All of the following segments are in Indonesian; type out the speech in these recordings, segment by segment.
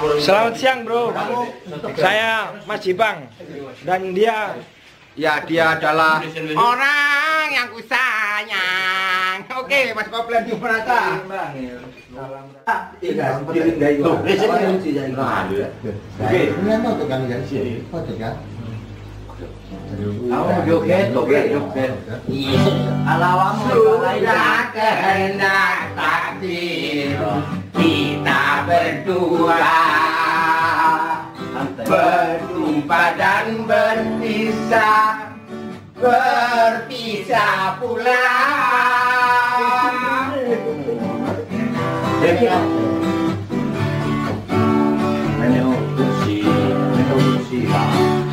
Selamat siang bro, saya Mas Jipang dan dia Ya dia adalah orang yang ku sayang. Oke, Mas Koplen di merasa. Sudah kehendak takdir kita berdua. Berjumpa dan berpisah berpisah pula.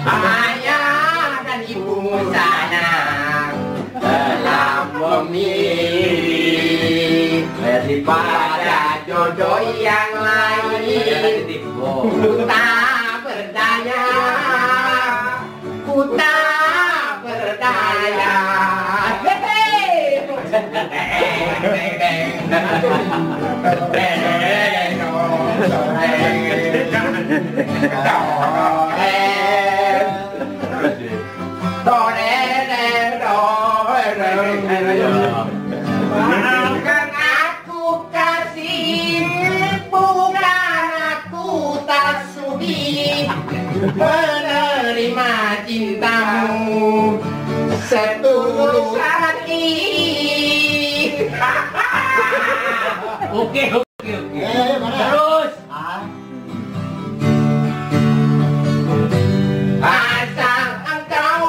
Ayah dan ibu sana telah memilih daripada jodoh yang tak berdaya ku tak berdaya Maafkan Menerima cintamu Setulus hati Oke, oke, oke. Terus. Engkau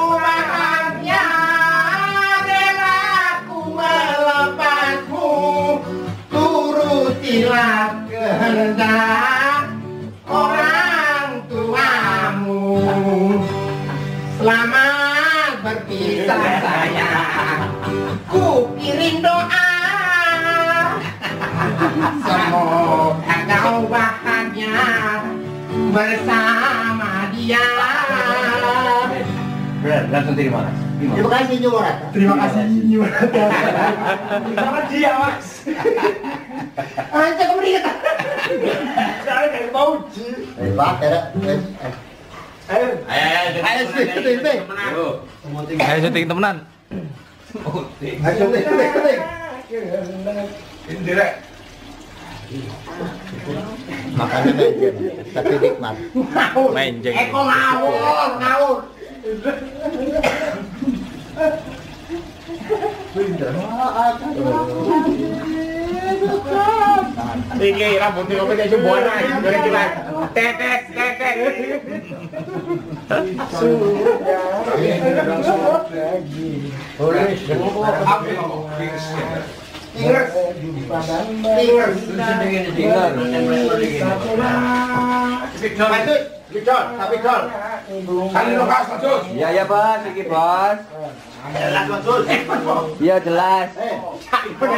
ku melepasmu Turutilah kehendak Orang berpisah sayang Ku kirim doa Semoga kau bahagia bersama dia. Langsung terima kasih. Terima kasih Nyurat. Terima kasih Nyurat Sama dia mas Aja kamu ingat. Saya kayak Ji Hebat ya. Ayo. Ayo. Ayo syuting ting. Ayo syuting temenan. Ayo syuting ting ting. Ini direk. Makannya menjen, tapi nikmat. Menjen. Eko ngawur, ngawur. Pindah. Iki rambutnya kok kayak jembuan aja Dari kita Tetek, tetek Bicol, tapi. Kali lepas, lanjut. Iya, ya, Bos. Iki, Bos. Jelas, lanjut. Iya, jelas. Tuh,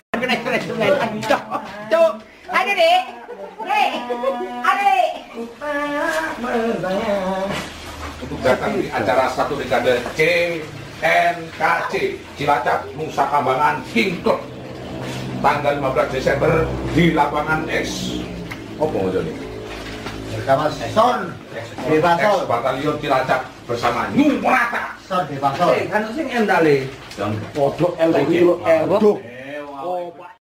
ada dek. Dek, ada dek. untuk datang di acara satu dekade CNKC Cilacap Nusa Kambangan King Club. Tanggal 15 Desember di lapangan X. Apa mau jadi? Bersama Son, X. Bebasol. Batalion Cilacap bersama New Morata. Son Bebasol. kan sing endale. Podok L, L, L,